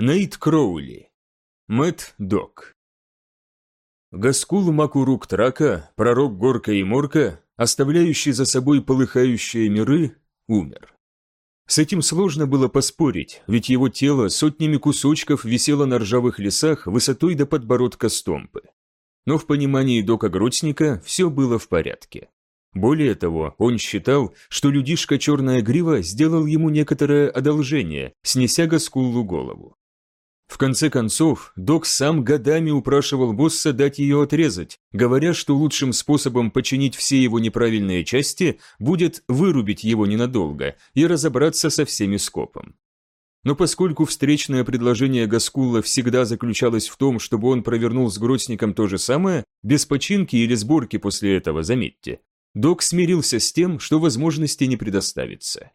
Нейт Кроули. Мэтт Док. Гаскул Макурук Трака, пророк Горка и Морка, оставляющий за собой полыхающие миры, умер. С этим сложно было поспорить, ведь его тело сотнями кусочков висело на ржавых лесах высотой до подбородка стомпы. Но в понимании Дока Гротсника все было в порядке. Более того, он считал, что людишка Черная Грива сделал ему некоторое одолжение, снеся Гаскуллу голову. В конце концов, док сам годами упрашивал босса дать ее отрезать, говоря, что лучшим способом починить все его неправильные части будет вырубить его ненадолго и разобраться со всеми скопом. Но поскольку встречное предложение Гаскулла всегда заключалось в том, чтобы он провернул с Гротсником то же самое, без починки или сборки после этого, заметьте, док смирился с тем, что возможности не предоставится.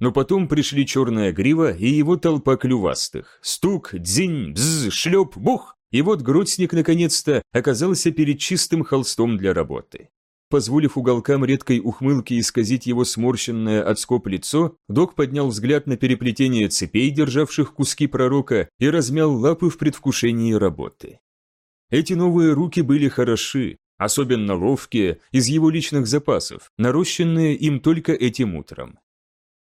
Но потом пришли черная грива и его толпа клювастых. Стук, дзинь, бз, шлеп, бух! И вот грудсник наконец-то оказался перед чистым холстом для работы. Позволив уголкам редкой ухмылки исказить его сморщенное от скоб лицо, док поднял взгляд на переплетение цепей, державших куски пророка, и размял лапы в предвкушении работы. Эти новые руки были хороши, особенно ловкие, из его личных запасов, нарощенные им только этим утром.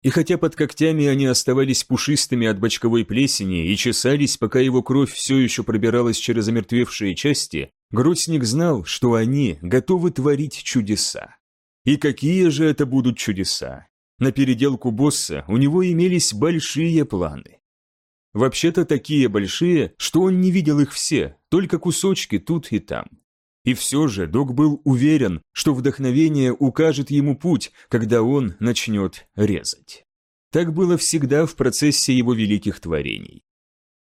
И хотя под когтями они оставались пушистыми от бочковой плесени и чесались, пока его кровь все еще пробиралась через омертвевшие части, Грустник знал, что они готовы творить чудеса. И какие же это будут чудеса? На переделку босса у него имелись большие планы. Вообще-то такие большие, что он не видел их все, только кусочки тут и там. И все же док был уверен, что вдохновение укажет ему путь, когда он начнет резать. Так было всегда в процессе его великих творений.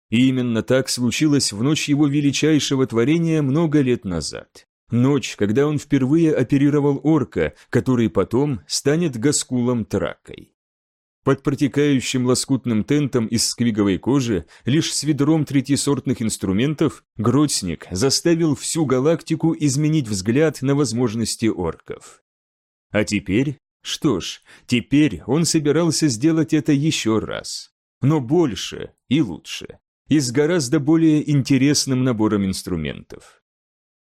И именно так случилось в ночь его величайшего творения много лет назад. Ночь, когда он впервые оперировал орка, который потом станет Гаскулом Тракой. Под протекающим лоскутным тентом из сквиговой кожи, лишь с ведром третьесортных инструментов, Гротсник заставил всю галактику изменить взгляд на возможности орков. А теперь? Что ж, теперь он собирался сделать это еще раз. Но больше и лучше. И с гораздо более интересным набором инструментов.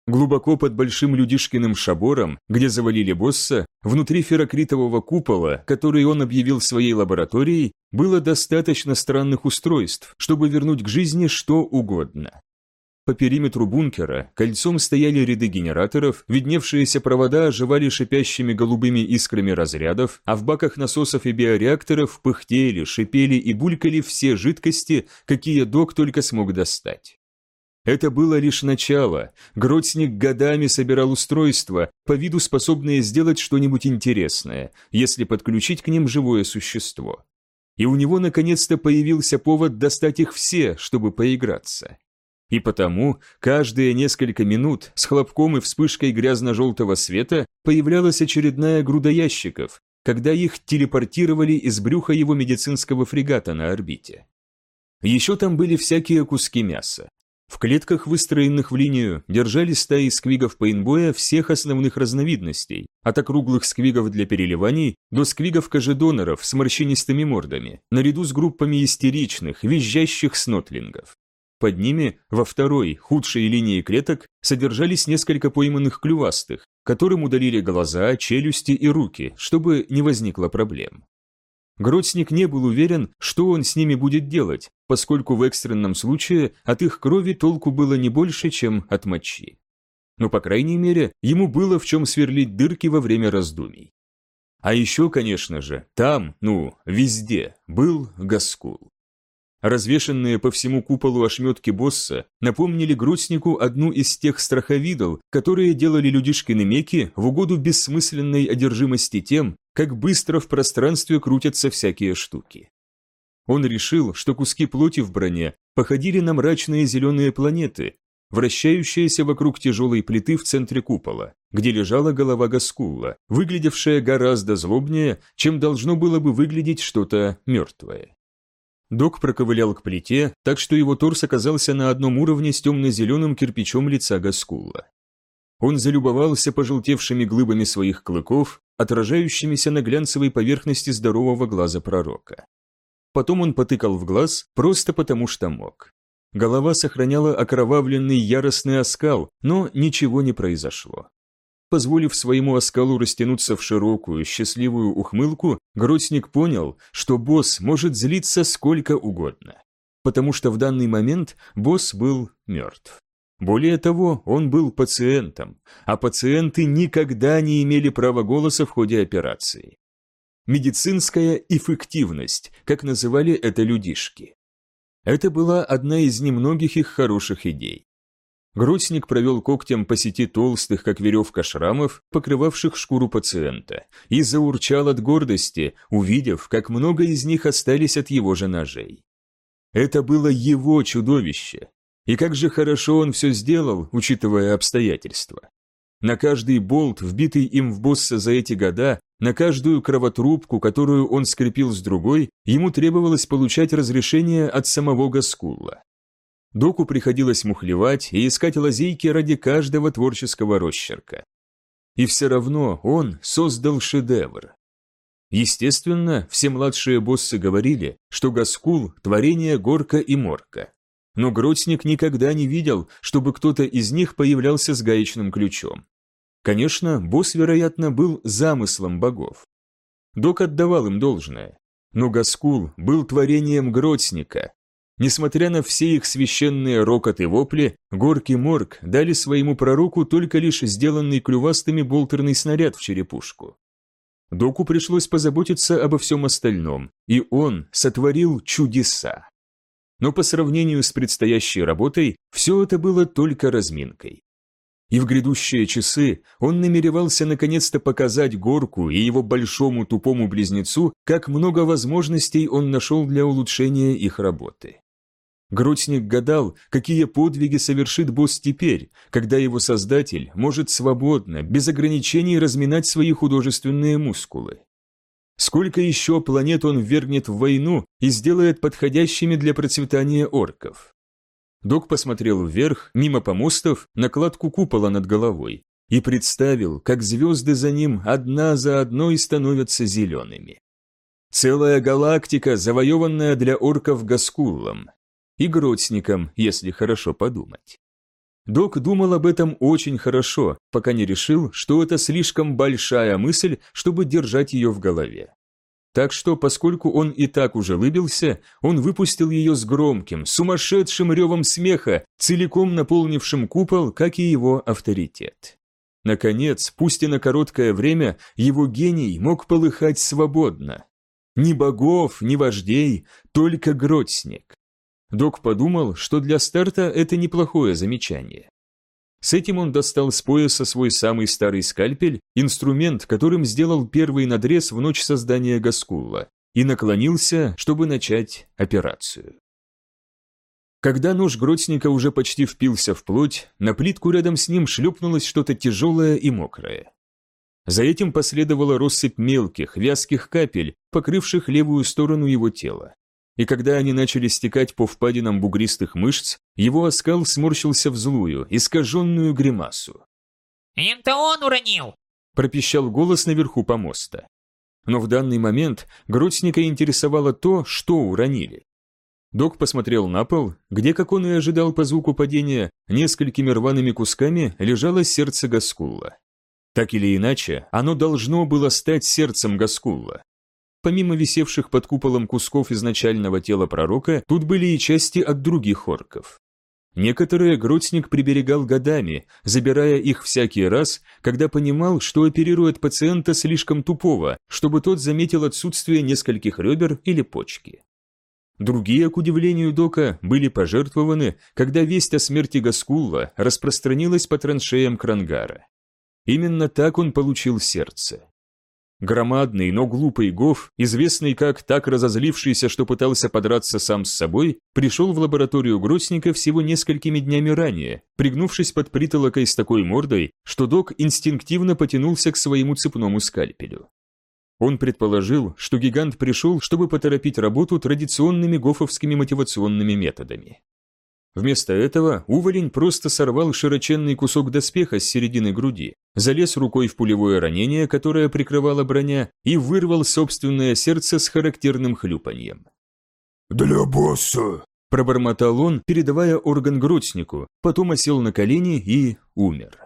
Глубоко под большим людишкиным шабором, где завалили босса, внутри ферокритового купола, который он объявил своей лабораторией, было достаточно странных устройств, чтобы вернуть к жизни что угодно. По периметру бункера кольцом стояли ряды генераторов, видневшиеся провода оживали шипящими голубыми искрами разрядов, а в баках насосов и биореакторов пыхтели, шипели и булькали все жидкости, какие док только смог достать. Это было лишь начало. Гротсник годами собирал устройства, по виду способные сделать что-нибудь интересное, если подключить к ним живое существо. И у него наконец-то появился повод достать их все, чтобы поиграться. И потому каждые несколько минут с хлопком и вспышкой грязно-желтого света появлялась очередная груда ящиков, когда их телепортировали из брюха его медицинского фрегата на орбите. Еще там были всякие куски мяса. В клетках, выстроенных в линию, держались стаи сквигов пейнтбоя всех основных разновидностей, от округлых сквигов для переливаний до сквигов-кожедоноров с морщинистыми мордами, наряду с группами истеричных, визжащих снотлингов. Под ними, во второй, худшей линии клеток, содержались несколько пойманных клювастых, которым удалили глаза, челюсти и руки, чтобы не возникло проблем. Гротсник не был уверен, что он с ними будет делать, поскольку в экстренном случае от их крови толку было не больше, чем от мочи. Но, по крайней мере, ему было в чем сверлить дырки во время раздумий. А еще, конечно же, там, ну, везде, был Гаскул. Развешенные по всему куполу ошметки босса напомнили Грустнику одну из тех страховидов, которые делали людишкины меки в угоду бессмысленной одержимости тем, как быстро в пространстве крутятся всякие штуки. Он решил, что куски плоти в броне походили на мрачные зеленые планеты, вращающиеся вокруг тяжелой плиты в центре купола, где лежала голова Гаскулла, выглядевшая гораздо злобнее, чем должно было бы выглядеть что-то мертвое. Док проковылял к плите, так что его торс оказался на одном уровне с темно-зеленым кирпичом лица Гаскулла. Он залюбовался пожелтевшими глыбами своих клыков, отражающимися на глянцевой поверхности здорового глаза пророка. потом он потыкал в глаз, просто потому что мог. Голова сохраняла окровавленный яростный оскал, но ничего не произошло. Позволив своему оскалу растянуться в широкую, счастливую ухмылку, Гротсник понял, что босс может злиться сколько угодно. Потому что в данный момент босс был мертв. Более того, он был пациентом, а пациенты никогда не имели права голоса в ходе операции. Медицинская эффективность, как называли это людишки. Это была одна из немногих их хороших идей. Грудсник провел когтем по сети толстых, как веревка шрамов, покрывавших шкуру пациента, и заурчал от гордости, увидев, как много из них остались от его же ножей. Это было его чудовище. И как же хорошо он все сделал, учитывая обстоятельства. На каждый болт, вбитый им в босса за эти года, на каждую кровотрубку, которую он скрепил с другой, ему требовалось получать разрешение от самого Гаскулла. Доку приходилось мухлевать и искать лазейки ради каждого творческого росчерка. И все равно он создал шедевр. Естественно, все младшие боссы говорили, что Гаскул – творение Горка и Морка. Но Гротсник никогда не видел, чтобы кто-то из них появлялся с гаечным ключом. Конечно, босс, вероятно, был замыслом богов. Док отдавал им должное. Но Гаскул был творением Гротсника, Несмотря на все их священные рокот и вопли, Горки Морг дали своему пророку только лишь сделанный клювастыми болтерный снаряд в черепушку. Доку пришлось позаботиться обо всем остальном, и он сотворил чудеса. Но по сравнению с предстоящей работой, все это было только разминкой. И в грядущие часы он намеревался наконец-то показать Горку и его большому тупому близнецу, как много возможностей он нашел для улучшения их работы. Грудсник гадал, какие подвиги совершит босс теперь, когда его создатель может свободно, без ограничений разминать свои художественные мускулы. Сколько еще планет он ввергнет в войну и сделает подходящими для процветания орков? Док посмотрел вверх, мимо помостов, на кладку купола над головой, и представил, как звезды за ним одна за одной становятся зелеными. Целая галактика, завоеванная для орков Гаскуллом, и Гротсником, если хорошо подумать. Док думал об этом очень хорошо, пока не решил, что это слишком большая мысль, чтобы держать ее в голове. Так что, поскольку он и так уже лыбился, он выпустил ее с громким, сумасшедшим ревом смеха, целиком наполнившим купол, как и его авторитет. Наконец, пусть и на короткое время, его гений мог полыхать свободно. Ни богов, ни вождей, только Гротсник. Док подумал, что для старта это неплохое замечание. С этим он достал с пояса свой самый старый скальпель, инструмент, которым сделал первый надрез в ночь создания Гаскулла, и наклонился, чтобы начать операцию. Когда нож Гротсника уже почти впился в плоть, на плитку рядом с ним шлепнулось что-то тяжелое и мокрое. За этим последовала россыпь мелких, вязких капель, покрывших левую сторону его тела и когда они начали стекать по впадинам бугристых мышц, его оскал сморщился в злую, искаженную гримасу. «Это он уронил!» – пропищал голос наверху помоста. Но в данный момент Гротсника интересовало то, что уронили. Док посмотрел на пол, где, как он и ожидал по звуку падения, несколькими рваными кусками лежало сердце Гаскулла. Так или иначе, оно должно было стать сердцем Гаскулла. Помимо висевших под куполом кусков изначального тела пророка, тут были и части от других орков. Некоторые Гротсник приберегал годами, забирая их всякий раз, когда понимал, что оперирует пациента слишком тупого, чтобы тот заметил отсутствие нескольких ребер или почки. Другие, к удивлению Дока, были пожертвованы, когда весть о смерти Гаскулла распространилась по траншеям Крангара. Именно так он получил сердце. Громадный, но глупый Гоф, известный как так разозлившийся, что пытался подраться сам с собой, пришел в лабораторию Грозника всего несколькими днями ранее, пригнувшись под притолокой с такой мордой, что док инстинктивно потянулся к своему цепному скальпелю. Он предположил, что гигант пришел, чтобы поторопить работу традиционными гофовскими мотивационными методами. Вместо этого уволень просто сорвал широченный кусок доспеха с середины груди, залез рукой в пулевое ранение, которое прикрывала броня, и вырвал собственное сердце с характерным хлюпаньем. «Для босса!» – пробормотал он, передавая орган Гротснику, потом осел на колени и умер.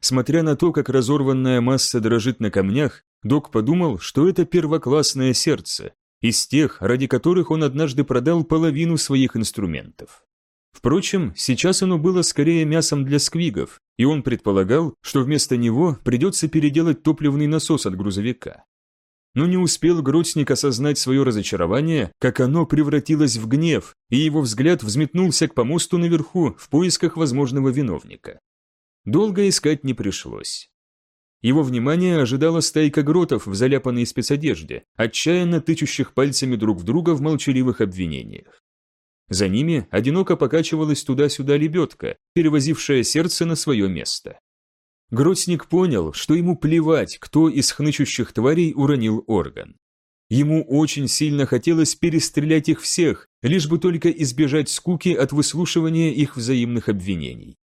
Смотря на то, как разорванная масса дрожит на камнях, док подумал, что это первоклассное сердце, из тех, ради которых он однажды продал половину своих инструментов. Впрочем, сейчас оно было скорее мясом для сквигов, и он предполагал, что вместо него придется переделать топливный насос от грузовика. Но не успел Гротсник осознать свое разочарование, как оно превратилось в гнев, и его взгляд взметнулся к помосту наверху в поисках возможного виновника. Долго искать не пришлось. Его внимание ожидала стайка гротов в заляпанной спецодежде, отчаянно тычущих пальцами друг в друга в молчаливых обвинениях. За ними одиноко покачивалась туда-сюда лебедка, перевозившая сердце на свое место. Гротсник понял, что ему плевать, кто из хнычущих тварей уронил орган. Ему очень сильно хотелось перестрелять их всех, лишь бы только избежать скуки от выслушивания их взаимных обвинений.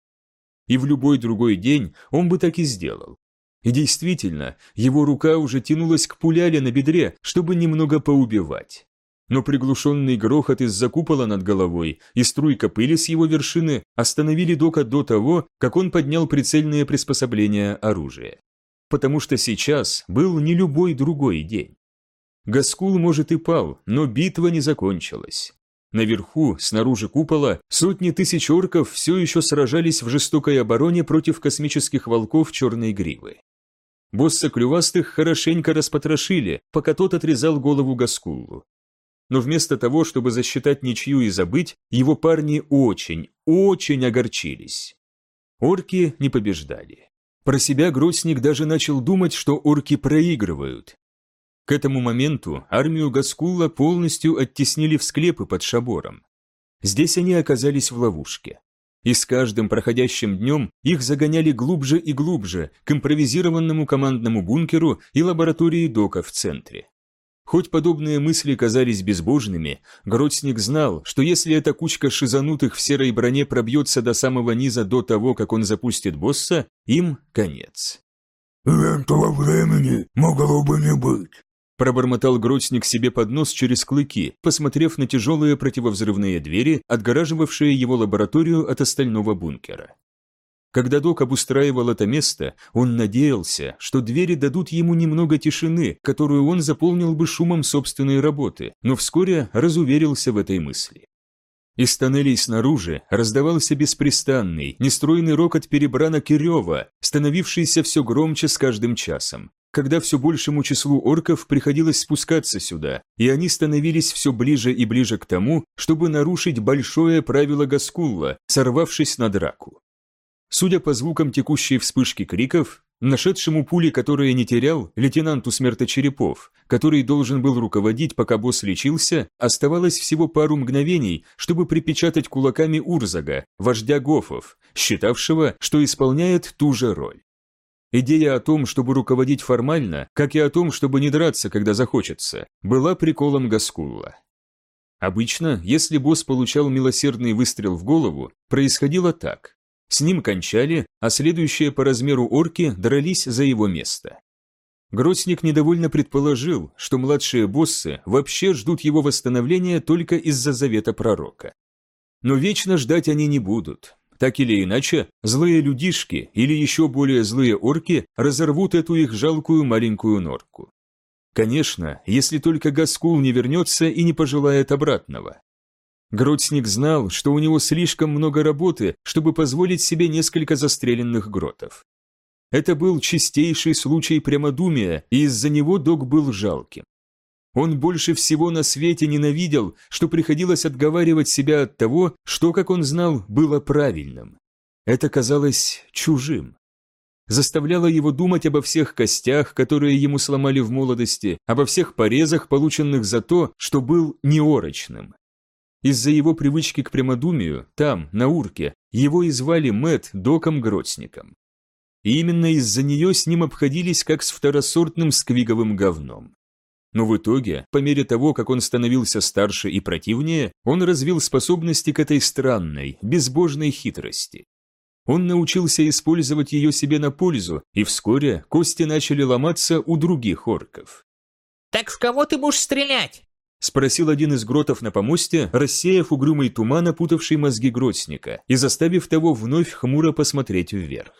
И в любой другой день он бы так и сделал. И действительно, его рука уже тянулась к пуляле на бедре, чтобы немного поубивать но приглушенный грохот из-за купола над головой и струйка пыли с его вершины остановили Дока до того, как он поднял прицельные приспособления оружия. Потому что сейчас был не любой другой день. Гаскул, может, и пал, но битва не закончилась. Наверху, снаружи купола, сотни тысяч орков все еще сражались в жестокой обороне против космических волков черной гривы. Босса Клювастых хорошенько распотрошили, пока тот отрезал голову Гаскулу но вместо того, чтобы засчитать ничью и забыть, его парни очень, очень огорчились. Орки не побеждали. Про себя Грозник даже начал думать, что орки проигрывают. К этому моменту армию Гаскула полностью оттеснили в склепы под Шабором. Здесь они оказались в ловушке. И с каждым проходящим днем их загоняли глубже и глубже к импровизированному командному бункеру и лаборатории Дока в центре. Хоть подобные мысли казались безбожными, Гротсник знал, что если эта кучка шизанутых в серой броне пробьется до самого низа до того, как он запустит босса, им конец. «Этого времени могло бы не быть», Пробормотал Гротсник себе под нос через клыки, посмотрев на тяжелые противовзрывные двери, отгораживавшие его лабораторию от остального бункера. Когда док обустраивал это место, он надеялся, что двери дадут ему немного тишины, которую он заполнил бы шумом собственной работы, но вскоре разуверился в этой мысли. Из тоннелей снаружи раздавался беспрестанный, нестройный рокот перебранок и рева, становившийся все громче с каждым часом, когда все большему числу орков приходилось спускаться сюда, и они становились все ближе и ближе к тому, чтобы нарушить большое правило Гаскулла, сорвавшись на драку. Судя по звукам текущей вспышки криков, нашедшему пули, которые не терял, лейтенанту Смерточерепов, который должен был руководить, пока босс лечился, оставалось всего пару мгновений, чтобы припечатать кулаками Урзага, вождя гофов, считавшего, что исполняет ту же роль. Идея о том, чтобы руководить формально, как и о том, чтобы не драться, когда захочется, была приколом Гаскулла. Обычно, если босс получал милосердный выстрел в голову, происходило так. С ним кончали, а следующие по размеру орки дрались за его место. Грозник недовольно предположил, что младшие боссы вообще ждут его восстановления только из-за завета пророка. Но вечно ждать они не будут. Так или иначе, злые людишки или еще более злые орки разорвут эту их жалкую маленькую норку. Конечно, если только Гаскул не вернется и не пожелает обратного. Гротсник знал, что у него слишком много работы, чтобы позволить себе несколько застреленных гротов. Это был чистейший случай прямодумия, и из-за него док был жалким. Он больше всего на свете ненавидел, что приходилось отговаривать себя от того, что, как он знал, было правильным. Это казалось чужим. Заставляло его думать обо всех костях, которые ему сломали в молодости, обо всех порезах, полученных за то, что был неорочным. Из-за его привычки к прямодумию, там, на Урке, его и звали Мэт Доком Гротсником. И именно из-за нее с ним обходились как с второсортным сквиговым говном. Но в итоге, по мере того, как он становился старше и противнее, он развил способности к этой странной, безбожной хитрости. Он научился использовать ее себе на пользу, и вскоре кости начали ломаться у других орков. «Так в кого ты будешь стрелять?» – спросил один из гротов на помосте, рассеяв угрюмый туман, опутавший мозги гротсника, и заставив того вновь хмуро посмотреть вверх.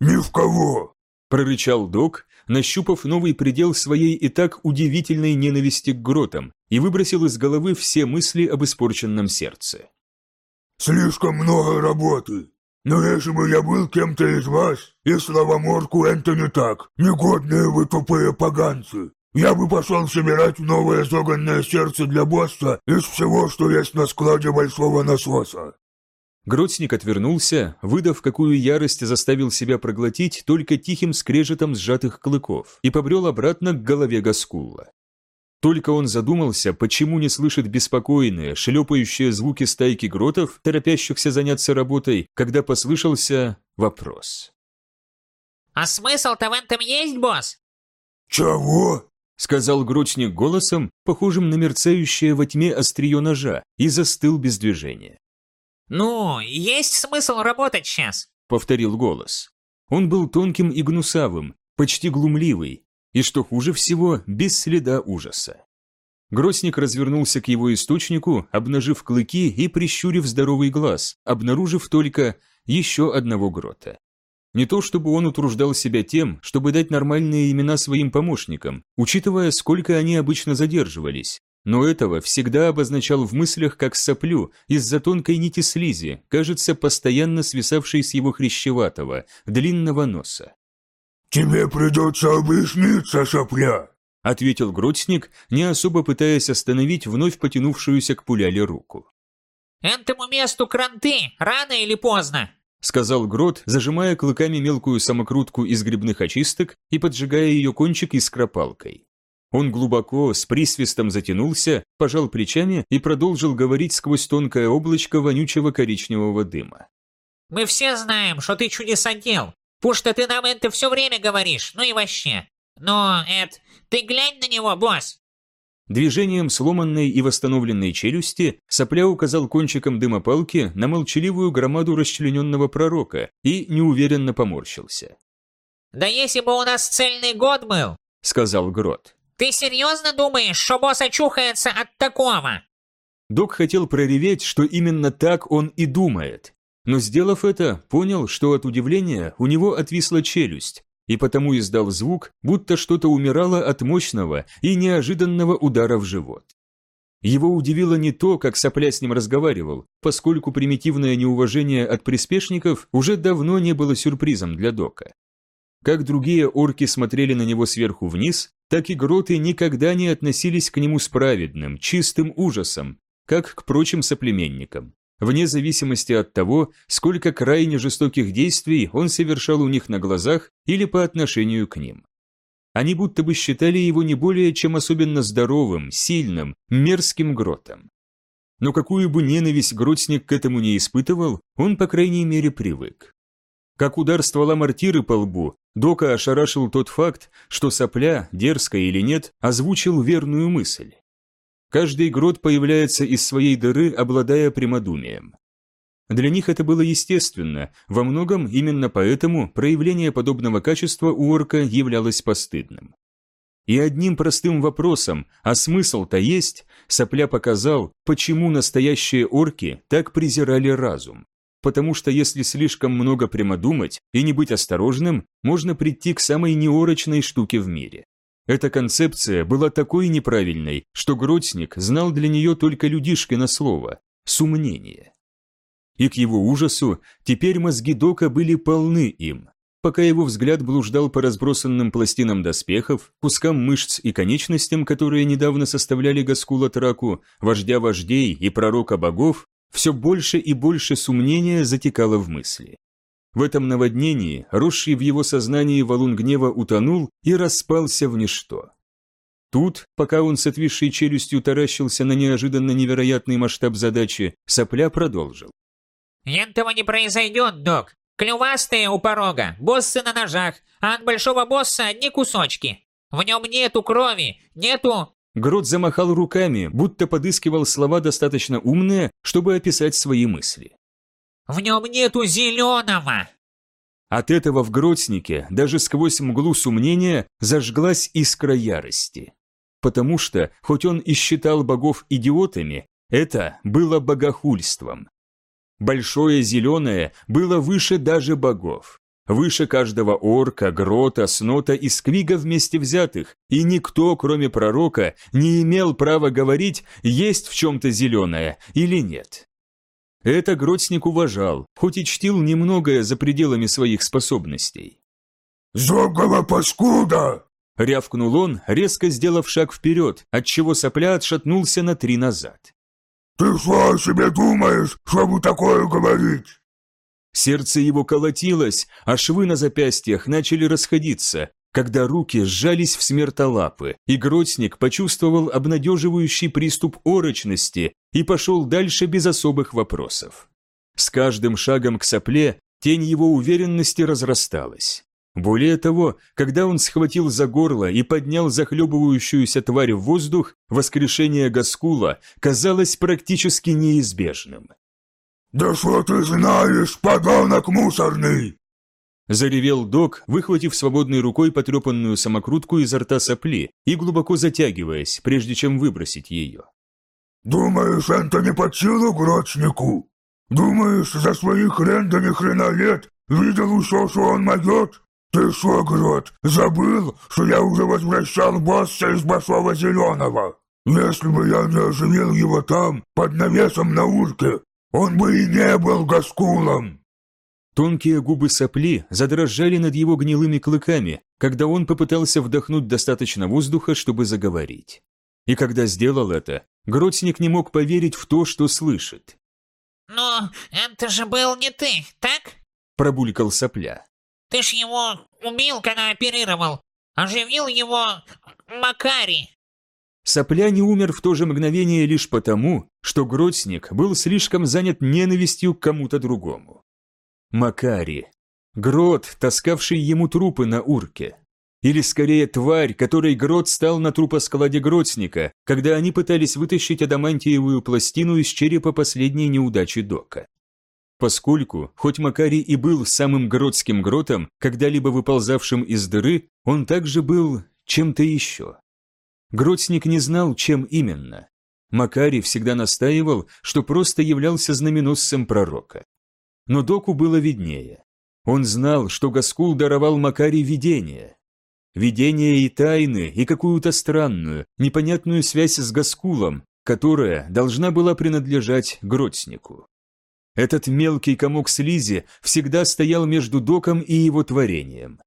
«Ни в кого!» – прорычал док, нащупав новый предел своей и так удивительной ненависти к гротам, и выбросил из головы все мысли об испорченном сердце. «Слишком много работы. Но если бы я был кем-то из вас, и слава Морку, это не так. Негодные вы тупые поганцы. Я бы пошел собирать новое зоганное сердце для босса из всего, что есть на складе большого насоса. Гротсник отвернулся, выдав, какую ярость заставил себя проглотить только тихим скрежетом сжатых клыков, и побрел обратно к голове Гаскулла. Только он задумался, почему не слышит беспокойные, шлепающие звуки стайки гротов, торопящихся заняться работой, когда послышался вопрос. А смысл-то в этом есть, босс? «Чего?» — сказал грочник голосом, похожим на мерцающее во тьме острие ножа, и застыл без движения. Ну, есть смысл работать сейчас, — повторил голос. Он был тонким и гнусавым, почти глумливый, и, что хуже всего, без следа ужаса. Гросник развернулся к его источнику, обнажив клыки и прищурив здоровый глаз, обнаружив только еще одного грота. Не то чтобы он утруждал себя тем, чтобы дать нормальные имена своим помощникам, учитывая, сколько они обычно задерживались, но этого всегда обозначал в мыслях как соплю из-за тонкой нити слизи, кажется, постоянно свисавшей с его хрящеватого, длинного носа. «Тебе придется объясниться, сопля!» — ответил Гротсник, не особо пытаясь остановить вновь потянувшуюся к пуляле руку. «Этому месту кранты, рано или поздно!» Сказал Грот, зажимая клыками мелкую самокрутку из грибных очисток и поджигая ее кончик искропалкой. Он глубоко, с присвистом затянулся, пожал плечами и продолжил говорить сквозь тонкое облачко вонючего коричневого дыма. «Мы все знаем, что ты чудесодел, потому что ты нам это все время говоришь, ну и вообще. Но, Эд, ты глянь на него, босс, Движением сломанной и восстановленной челюсти сопля указал кончиком дымопалки на молчаливую громаду расчлененного пророка и неуверенно поморщился. «Да если бы у нас цельный год был», — сказал Грот. «Ты серьезно думаешь, что босс очухается от такого?» Док хотел прореветь, что именно так он и думает, но, сделав это, понял, что от удивления у него отвисла челюсть, и потому издал звук, будто что-то умирало от мощного и неожиданного удара в живот. Его удивило не то, как сопля с ним разговаривал, поскольку примитивное неуважение от приспешников уже давно не было сюрпризом для Дока. Как другие орки смотрели на него сверху вниз, так и гроты никогда не относились к нему с праведным, чистым ужасом, как к прочим соплеменникам вне зависимости от того, сколько крайне жестоких действий он совершал у них на глазах или по отношению к ним. Они будто бы считали его не более чем особенно здоровым, сильным, мерзким гротом. Но какую бы ненависть Гротсник к этому не испытывал, он, по крайней мере, привык. Как удар ствола мортиры по лбу, Дока ошарашил тот факт, что сопля, дерзко или нет, озвучил верную мысль. Каждый грот появляется из своей дыры, обладая прямодумием. Для них это было естественно, во многом именно поэтому проявление подобного качества у орка являлось постыдным. И одним простым вопросом, а смысл-то есть, Сопля показал, почему настоящие орки так презирали разум. Потому что если слишком много прямодумать и не быть осторожным, можно прийти к самой неорочной штуке в мире. Эта концепция была такой неправильной, что Гротсник знал для нее только людишкино слово – сумнение. И к его ужасу теперь мозги Дока были полны им. Пока его взгляд блуждал по разбросанным пластинам доспехов, кускам мышц и конечностям, которые недавно составляли Гаскула Траку, вождя вождей и пророка богов, все больше и больше сумнения затекало в мысли. В этом наводнении, росший в его сознании валун гнева утонул и распался в ничто. Тут, пока он с отвисшей челюстью таращился на неожиданно невероятный масштаб задачи, сопля продолжил. «Этого не произойдет, док. Клювастые у порога, боссы на ножах, а от большого босса одни кусочки. В нем нету крови, нету...» Грот замахал руками, будто подыскивал слова достаточно умные, чтобы описать свои мысли. В нем нету зеленого!» От этого в Гротснике, даже сквозь мглу сомнения, зажглась искра ярости. потому что, хоть он и считал богов идиотами, это было богохульством. Большое зеленое было выше даже богов. Выше каждого орка, грота, снота и сквига вместе взятых, и никто, кроме пророка, не имел права говорить, есть в чем-то зеленое или нет. Это Гротсник уважал, хоть и чтил немногое за пределами своих способностей. «Зогова паскуда!» — рявкнул он, резко сделав шаг вперед, отчего сопля отшатнулся на три назад. «Ты что о себе думаешь, чтобы такое говорить?» Сердце его колотилось, а швы на запястьях начали расходиться, когда руки сжались в смертолапы, и Гротсник почувствовал обнадеживающий приступ орочности и пошел дальше без особых вопросов. С каждым шагом к сопле тень его уверенности разрасталась. Более того, когда он схватил за горло и поднял захлебывающуюся тварь в воздух, воскрешение Гаскула казалось практически неизбежным. «Да что ты знаешь, подонок мусорный!» Заревел док, выхватив свободной рукой потрепанную самокрутку изо рта сопли и глубоко затягиваясь, прежде чем выбросить ее. «Думаешь, это не под силу грочнику? Думаешь, за своих хрен да ни хрена лет видел еще, что он могет? Ты что, Грот, забыл, что я уже возвращал босса из Большого Зеленого? Если бы я не оживил его там, под навесом на урке, он бы и не был Гаскулом!» Тонкие губы сопли задрожали над его гнилыми клыками, когда он попытался вдохнуть достаточно воздуха, чтобы заговорить. И когда сделал это, Гротсник не мог поверить в то, что слышит. «Но это же был не ты, так?» – пробулькал сопля. Ты ж его убил, когда оперировал. Оживил его Макари. Сопля не умер в то же мгновение лишь потому, что Гротсник был слишком занят ненавистью к кому-то другому. Макари. Грот, таскавший ему трупы на урке. Или скорее тварь, которой Грот стал на трупоскладе Гротсника, когда они пытались вытащить адамантиевую пластину из черепа последней неудачи Дока. Поскольку, хоть Макарий и был самым гротским гротом, когда-либо выползавшим из дыры, он также был чем-то еще. Гротсник не знал, чем именно. Макарий всегда настаивал, что просто являлся знаменосцем пророка. Но доку было виднее. Он знал, что Гаскул даровал Макарий видение. Видение и тайны, и какую-то странную, непонятную связь с Гаскулом, которая должна была принадлежать Гротснику. Этот мелкий комок слизи всегда стоял между доком и его творением.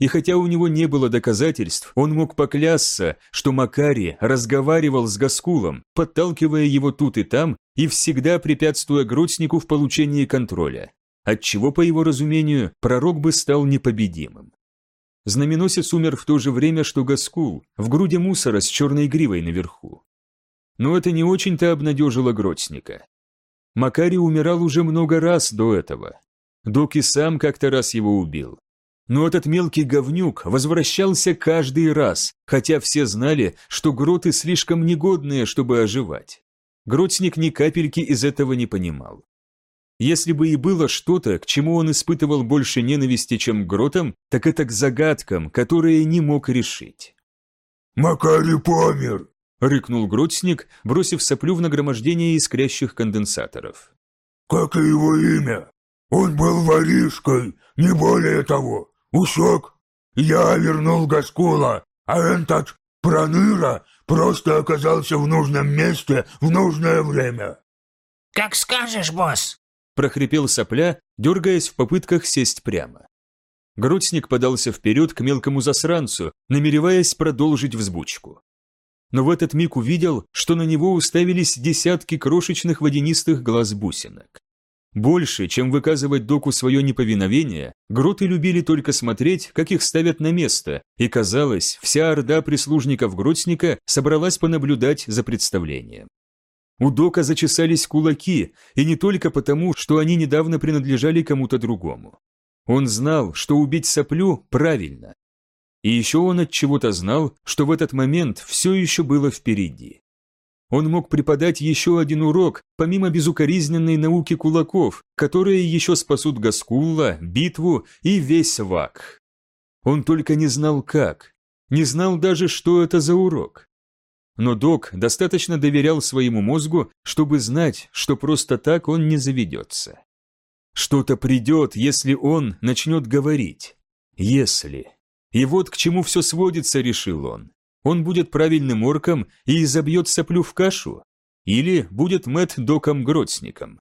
И хотя у него не было доказательств, он мог поклясться, что Макари разговаривал с Гаскулом, подталкивая его тут и там и всегда препятствуя Гротснику в получении контроля, отчего, по его разумению, пророк бы стал непобедимым. Знаменосец умер в то же время, что Гаскул, в груди мусора с черной гривой наверху. Но это не очень-то обнадежило Гротсника. Макарий умирал уже много раз до этого. Док и сам как-то раз его убил. Но этот мелкий говнюк возвращался каждый раз, хотя все знали, что гроты слишком негодные, чтобы оживать. Гротсник ни капельки из этого не понимал. Если бы и было что-то, к чему он испытывал больше ненависти, чем к гротам, так это к загадкам, которые не мог решить. «Макарий помер!» — рыкнул грудсник, бросив соплю в нагромождение искрящих конденсаторов. «Как и его имя? Он был воришкой, не более того. Усек. Я вернул Гаскула, а этот Проныра просто оказался в нужном месте в нужное время». «Как скажешь, босс!» — прохрипел сопля, дергаясь в попытках сесть прямо. Грудсник подался вперед к мелкому засранцу, намереваясь продолжить взбучку но в этот миг увидел, что на него уставились десятки крошечных водянистых глаз бусинок. Больше, чем выказывать доку свое неповиновение, гроты любили только смотреть, как их ставят на место, и казалось, вся орда прислужников Гротсника собралась понаблюдать за представлением. У Дока зачесались кулаки, и не только потому, что они недавно принадлежали кому-то другому. Он знал, что убить соплю правильно, и еще он от чего-то знал, что в этот момент все еще было впереди. Он мог преподать еще один урок, помимо безукоризненной науки кулаков, которые еще спасут Гаскулла, битву и весь Вак. Он только не знал как, не знал даже, что это за урок. Но док достаточно доверял своему мозгу, чтобы знать, что просто так он не заведется. Что-то придет, если он начнет говорить. Если. И вот к чему все сводится, решил он. Он будет правильным орком и изобьет соплю в кашу? Или будет Мэтт Доком Гротсником?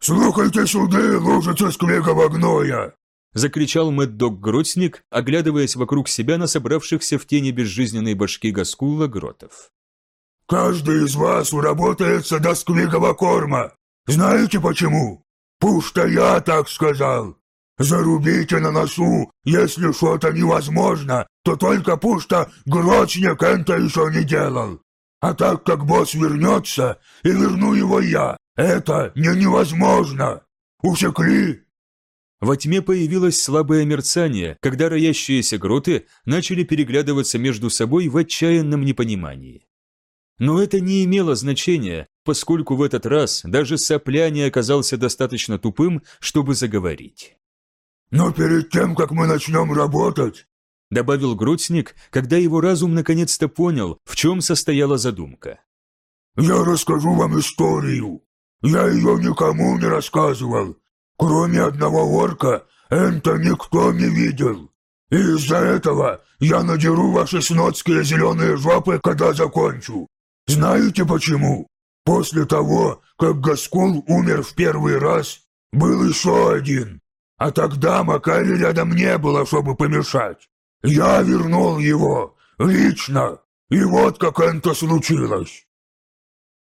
«Слухайте сюда, лужица сквегого гноя!» Закричал Мэтт Док Гротсник, оглядываясь вокруг себя на собравшихся в тени безжизненной башки Гаскула гротов. «Каждый из вас уработается до сквигового корма. Знаете почему? Пушта я так сказал. Зарубите на носу, если что-то невозможно, то только пушта Грочник это еще не делал. А так как босс вернется, и верну его я, это не невозможно. Усекли?» Во тьме появилось слабое мерцание, когда роящиеся гроты начали переглядываться между собой в отчаянном непонимании. Но это не имело значения, поскольку в этот раз даже сопля не оказался достаточно тупым, чтобы заговорить. «Но перед тем, как мы начнем работать», — добавил Грудсник, когда его разум наконец-то понял, в чем состояла задумка. «Я расскажу вам историю. Я ее никому не рассказывал. Кроме одного орка, это никто не видел. И из-за этого я надеру ваши снотские зеленые жопы, когда закончу. Знаете почему? После того, как Гаскул умер в первый раз, был еще один. А тогда Макари рядом не было, чтобы помешать. Я вернул его, лично. И вот как это случилось.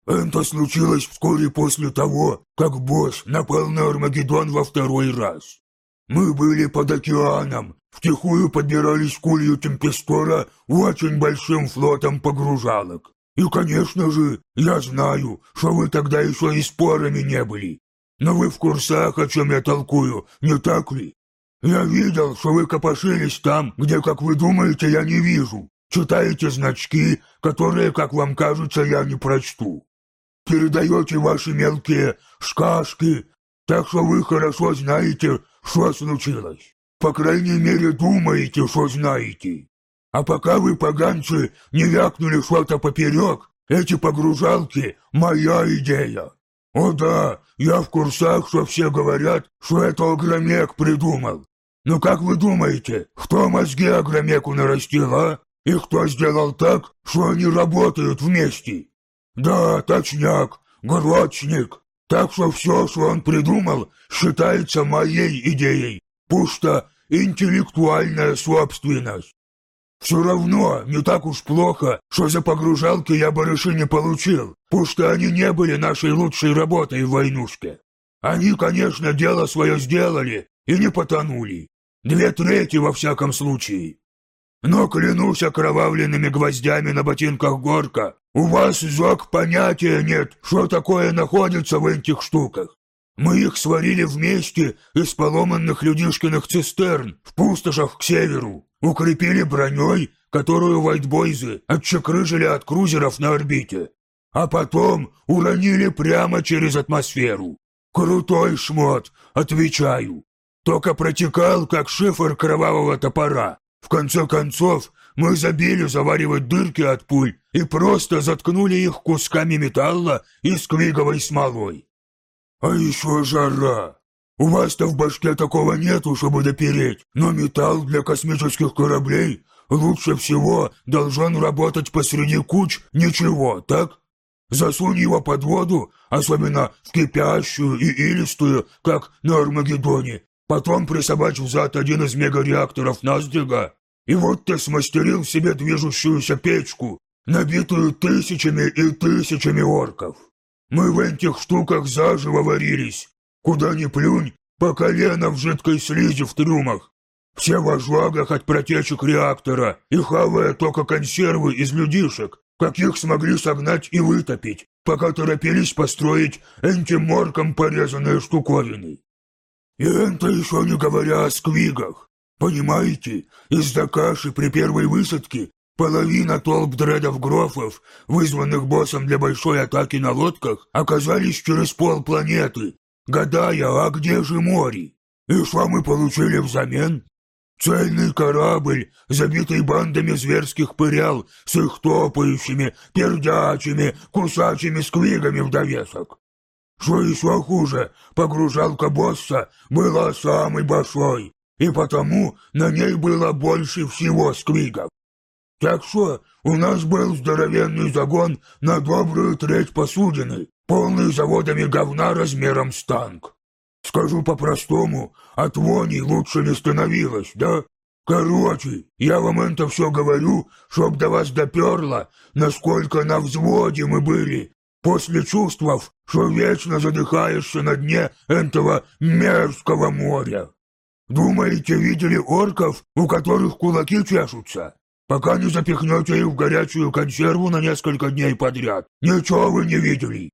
Это случилось вскоре после того, как босс напал на Армагеддон во второй раз. Мы были под океаном, втихую подбирались к улью Темпестора очень большим флотом погружалок. И, конечно же, я знаю, что вы тогда еще и спорами не были. Но вы в курсах, о чем я толкую, не так ли? Я видел, что вы копошились там, где, как вы думаете, я не вижу. Читаете значки, которые, как вам кажется, я не прочту передаете ваши мелкие сказки, так что вы хорошо знаете, что случилось. По крайней мере, думаете, что знаете. А пока вы, поганцы, не вякнули что-то поперек, эти погружалки — моя идея. О да, я в курсах, что все говорят, что это Огромек придумал. Но как вы думаете, кто мозги Огромеку нарастил, а? И кто сделал так, что они работают вместе? «Да, точняк, городчник. Так что все, что он придумал, считается моей идеей, пусто интеллектуальная собственность. Все равно не так уж плохо, что за погружалки я барыши не получил, пусто они не были нашей лучшей работой в войнушке. Они, конечно, дело свое сделали и не потонули. Две трети во всяком случае. Но клянусь окровавленными гвоздями на ботинках горка, у вас, Зок, понятия нет, что такое находится в этих штуках. Мы их сварили вместе из поломанных людишкиных цистерн в пустошах к северу, укрепили броней, которую вайтбойзы отчекрыжили от крузеров на орбите, а потом уронили прямо через атмосферу. Крутой шмот, отвечаю. Только протекал, как шифр кровавого топора. В конце концов, мы забили заваривать дырки от пуль и просто заткнули их кусками металла и сквиговой смолой. А еще жара. У вас-то в башке такого нету, чтобы допереть, но металл для космических кораблей лучше всего должен работать посреди куч ничего, так? Засунь его под воду, особенно в кипящую и илистую, как на Армагеддоне, потом присобачь взад один из мегареакторов Наздига, и вот ты смастерил себе движущуюся печку, набитую тысячами и тысячами орков. Мы в этих штуках заживо варились. Куда ни плюнь, по колено в жидкой слизи в трюмах. Все в ожогах от протечек реактора и хавая только консервы из людишек, каких смогли согнать и вытопить, пока торопились построить этим морком порезанные штуковины. И это еще не говоря о сквигах. Понимаете, из-за каши при первой высадке половина толп дредов-грофов, вызванных боссом для большой атаки на лодках, оказались через полпланеты, гадая, а где же море? И что мы получили взамен? Цельный корабль, забитый бандами зверских пырял, с их топающими, пердячими, кусачими сквигами в довесок. Что еще хуже, погружалка босса была самой большой, и потому на ней было больше всего сквигов. Так что у нас был здоровенный загон на добрую треть посудины, полный заводами говна размером с танк. Скажу по-простому, от вони лучше не становилось, да? Короче, я вам это все говорю, чтоб до вас доперло, насколько на взводе мы были, после чувств, что вечно задыхаешься на дне этого мерзкого моря. Думаете, видели орков, у которых кулаки чешутся? Пока не запихнете их в горячую консерву на несколько дней подряд, ничего вы не видели.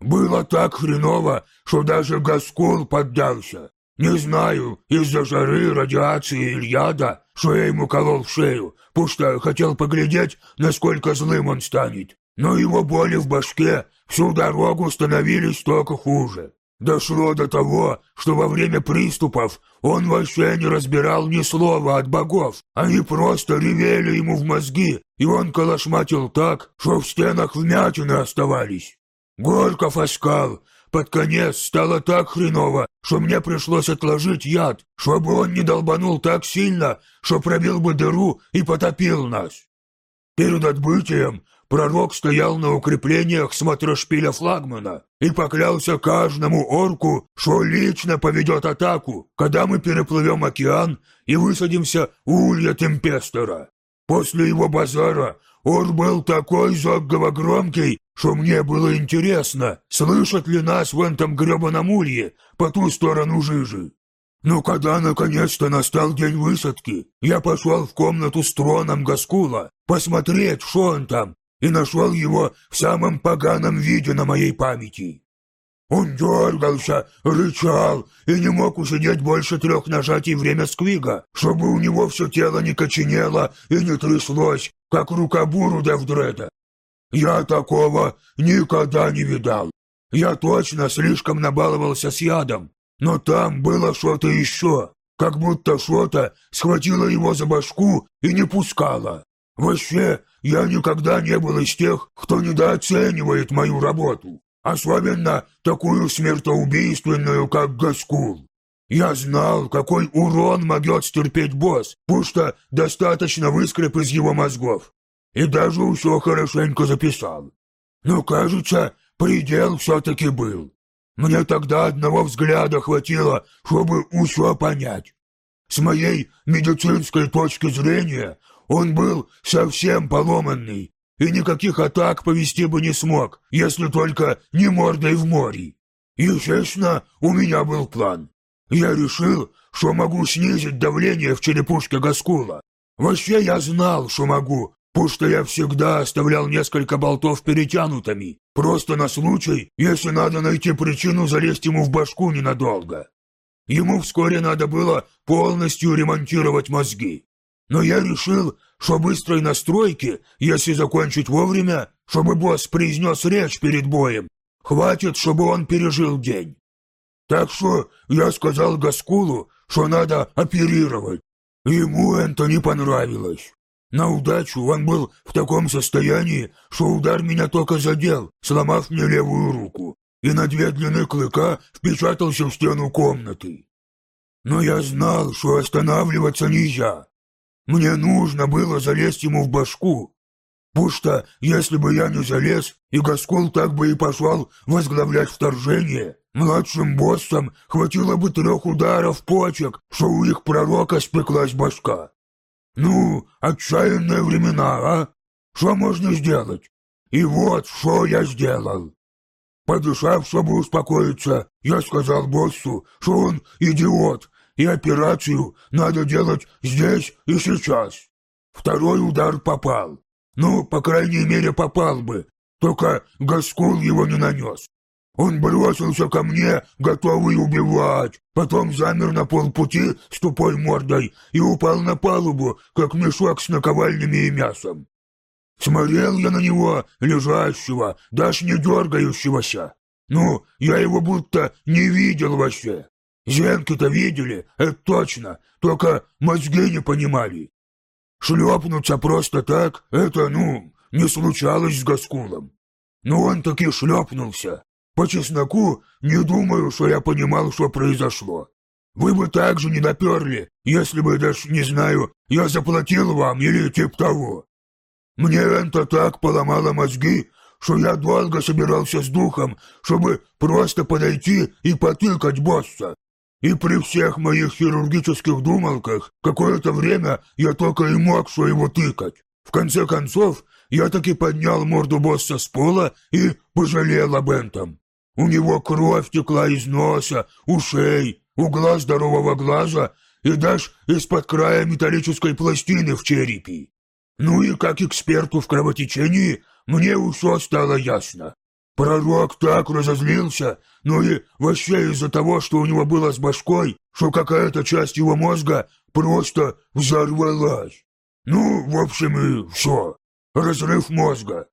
Было так хреново, что даже Гаскул поддался. Не знаю, из-за жары, радиации или яда, что я ему колол в шею, что хотел поглядеть, насколько злым он станет. Но его боли в башке всю дорогу становились только хуже. Дошло до того, что во время приступов он вообще не разбирал ни слова от богов. Они просто ревели ему в мозги, и он колошматил так, что в стенах вмятины оставались. Горьков оскал. Под конец стало так хреново, что мне пришлось отложить яд, чтобы он не долбанул так сильно, что пробил бы дыру и потопил нас. Перед отбытием пророк стоял на укреплениях смотрошпиля флагмана и поклялся каждому орку, что лично поведет атаку, когда мы переплывем океан и высадимся у улья Темпестера. После его базара он был такой загговогромкий, что мне было интересно, слышат ли нас в этом гребаном улье по ту сторону жижи. Но когда наконец-то настал день высадки, я пошел в комнату с троном Гаскула посмотреть, что он там, и нашел его в самом поганом виде на моей памяти. Он дергался, рычал и не мог усидеть больше трех нажатий время сквига, чтобы у него все тело не коченело и не тряслось, как рука Буруда в дреда. Я такого никогда не видал. Я точно слишком набаловался с ядом, но там было что-то еще, как будто что-то схватило его за башку и не пускало. Вообще, я никогда не был из тех, кто недооценивает мою работу, особенно такую смертоубийственную, как Гаскул. Я знал, какой урон могет стерпеть босс, что достаточно выскреб из его мозгов и даже все хорошенько записал. Но, кажется, предел все-таки был. Мне тогда одного взгляда хватило, чтобы все понять. С моей медицинской точки зрения он был совсем поломанный, и никаких атак повести бы не смог, если только не мордой в море. Естественно, у меня был план. Я решил, что могу снизить давление в черепушке Гаскула. Вообще я знал, что могу, Пусть я всегда оставлял несколько болтов перетянутыми, просто на случай, если надо найти причину залезть ему в башку ненадолго. Ему вскоре надо было полностью ремонтировать мозги. Но я решил, что быстрой настройки, если закончить вовремя, чтобы босс произнес речь перед боем, хватит, чтобы он пережил день. Так что я сказал Гаскулу, что надо оперировать. Ему это не понравилось. На удачу он был в таком состоянии, что удар меня только задел, сломав мне левую руку, и на две длины клыка впечатался в стену комнаты. Но я знал, что останавливаться нельзя. Мне нужно было залезть ему в башку, что, если бы я не залез, и Гаскол так бы и пошел возглавлять вторжение, младшим боссам хватило бы трех ударов почек, что у их пророка спеклась башка. Ну, отчаянные времена, а? Что можно сделать? И вот, что я сделал. Подышав, чтобы успокоиться, я сказал боссу, что он идиот, и операцию надо делать здесь и сейчас. Второй удар попал. Ну, по крайней мере, попал бы, только Гаскул его не нанес. Он бросился ко мне, готовый убивать, потом замер на полпути с тупой мордой и упал на палубу, как мешок с наковальнями и мясом. Смотрел я на него, лежащего, даже не дергающегося. Ну, я его будто не видел вообще. Зенки-то видели, это точно, только мозги не понимали. Шлепнуться просто так, это, ну, не случалось с Гаскулом. Но он таки шлепнулся. По чесноку, не думаю, что я понимал, что произошло. Вы бы также не наперли, если бы, даже не знаю, я заплатил вам или типа того. Мне это так поломало мозги, что я долго собирался с духом, чтобы просто подойти и потыкать босса. И при всех моих хирургических думалках какое-то время я только и мог что его тыкать. В конце концов, я таки поднял морду босса с пола и пожалел об этом. У него кровь текла из носа, ушей, угла здорового глаза и даже из-под края металлической пластины в черепе. Ну и как эксперту в кровотечении мне все стало ясно. Пророк так разозлился, ну и вообще из-за того, что у него было с башкой, что какая-то часть его мозга просто взорвалась. Ну, в общем, и все. Разрыв мозга.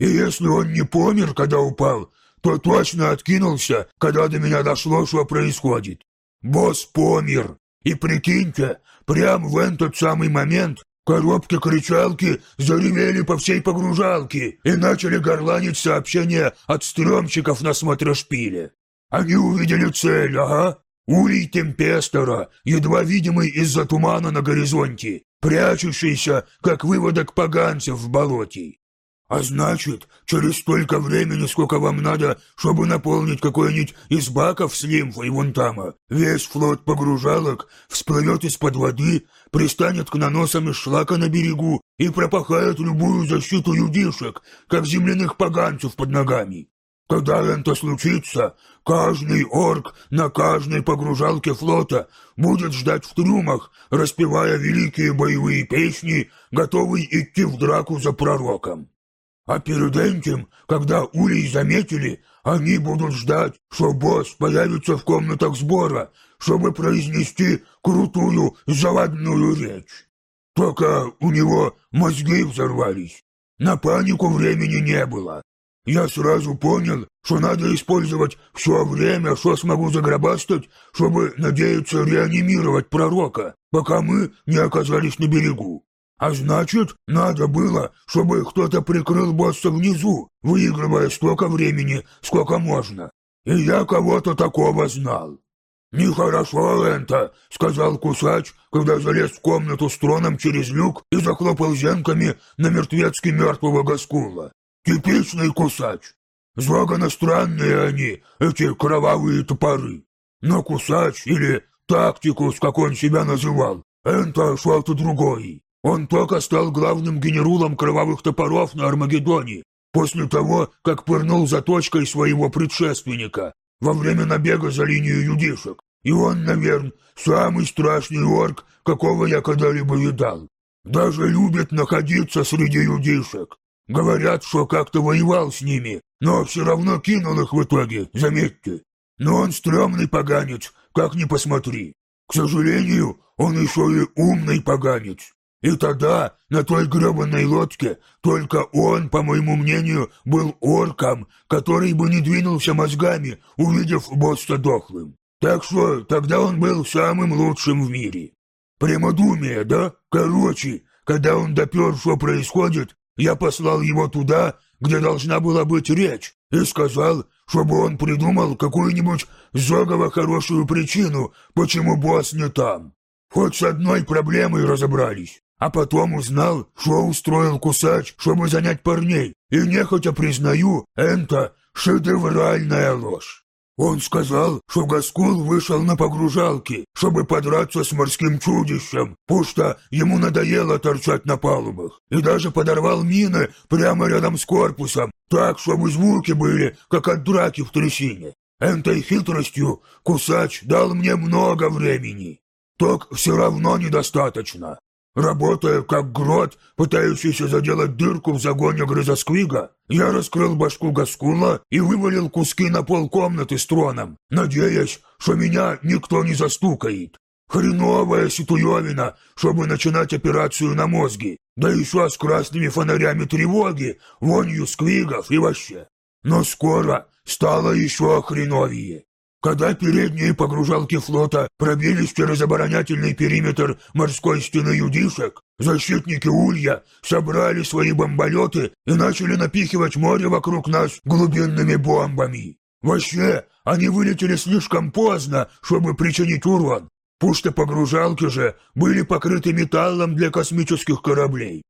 И если он не помер, когда упал, то точно откинулся, когда до меня дошло, что происходит. Босс помер. И прикиньте, прямо в этот самый момент Коробки-кричалки заревели по всей погружалке и начали горланить сообщения от стрёмщиков на смотрошпиле. Они увидели цель, ага. Улей Темпестера, едва видимый из-за тумана на горизонте, прячущийся, как выводок поганцев в болоте. А значит, через столько времени, сколько вам надо, чтобы наполнить какой-нибудь из баков с лимфой вон там, весь флот погружалок всплывет из-под воды, пристанет к наносам из шлака на берегу и пропахает любую защиту людишек, как земляных поганцев под ногами. Когда это случится, каждый орк на каждой погружалке флота будет ждать в трюмах, распевая великие боевые песни, готовый идти в драку за пророком. А перед этим, когда улей заметили, они будут ждать, что босс появится в комнатах сбора, чтобы произнести крутую заводную речь. Только у него мозги взорвались. На панику времени не было. Я сразу понял, что надо использовать все время, что смогу загробастать, чтобы надеяться реанимировать пророка, пока мы не оказались на берегу. А значит, надо было, чтобы кто-то прикрыл босса внизу, выигрывая столько времени, сколько можно. И я кого-то такого знал. «Нехорошо это», — сказал кусач, когда залез в комнату с троном через люк и захлопал зенками на мертвецки мертвого Гаскула. «Типичный кусач. Злогано странные они, эти кровавые топоры. Но кусач или тактикус, как он себя называл, это что-то другое. Он только стал главным генералом кровавых топоров на Армагеддоне, после того, как пырнул заточкой своего предшественника во время набега за линию юдишек. И он, наверное, самый страшный орк, какого я когда-либо видал. Даже любит находиться среди юдишек. Говорят, что как-то воевал с ними, но все равно кинул их в итоге, заметьте. Но он стрёмный поганец, как ни посмотри. К сожалению, он еще и умный поганец. И тогда на той гребаной лодке только он, по моему мнению, был орком, который бы не двинулся мозгами, увидев босса дохлым. Так что тогда он был самым лучшим в мире. Прямодумие, да? Короче, когда он допер, что происходит, я послал его туда, где должна была быть речь, и сказал, чтобы он придумал какую-нибудь зогово хорошую причину, почему босс не там. Хоть с одной проблемой разобрались. А потом узнал, что устроил кусач, чтобы занять парней, и нехотя признаю, это шедевральная ложь. Он сказал, что Гаскул вышел на погружалки, чтобы подраться с морским чудищем, пусто ему надоело торчать на палубах, и даже подорвал мины прямо рядом с корпусом, так, чтобы звуки были, как от драки в трясине. Этой хитростью Кусач дал мне много времени. Ток все равно недостаточно. Работая как грот, пытающийся заделать дырку в загоне грызосквига, я раскрыл башку Гаскула и вывалил куски на пол комнаты с троном, надеясь, что меня никто не застукает. Хреновая ситуевина, чтобы начинать операцию на мозге, да еще с красными фонарями тревоги, вонью сквигов и вообще. Но скоро стало еще хреновее. Когда передние погружалки флота пробились через оборонятельный периметр морской стены юдишек, защитники Улья собрали свои бомболеты и начали напихивать море вокруг нас глубинными бомбами. Вообще, они вылетели слишком поздно, чтобы причинить урон. Пушты-погружалки же были покрыты металлом для космических кораблей.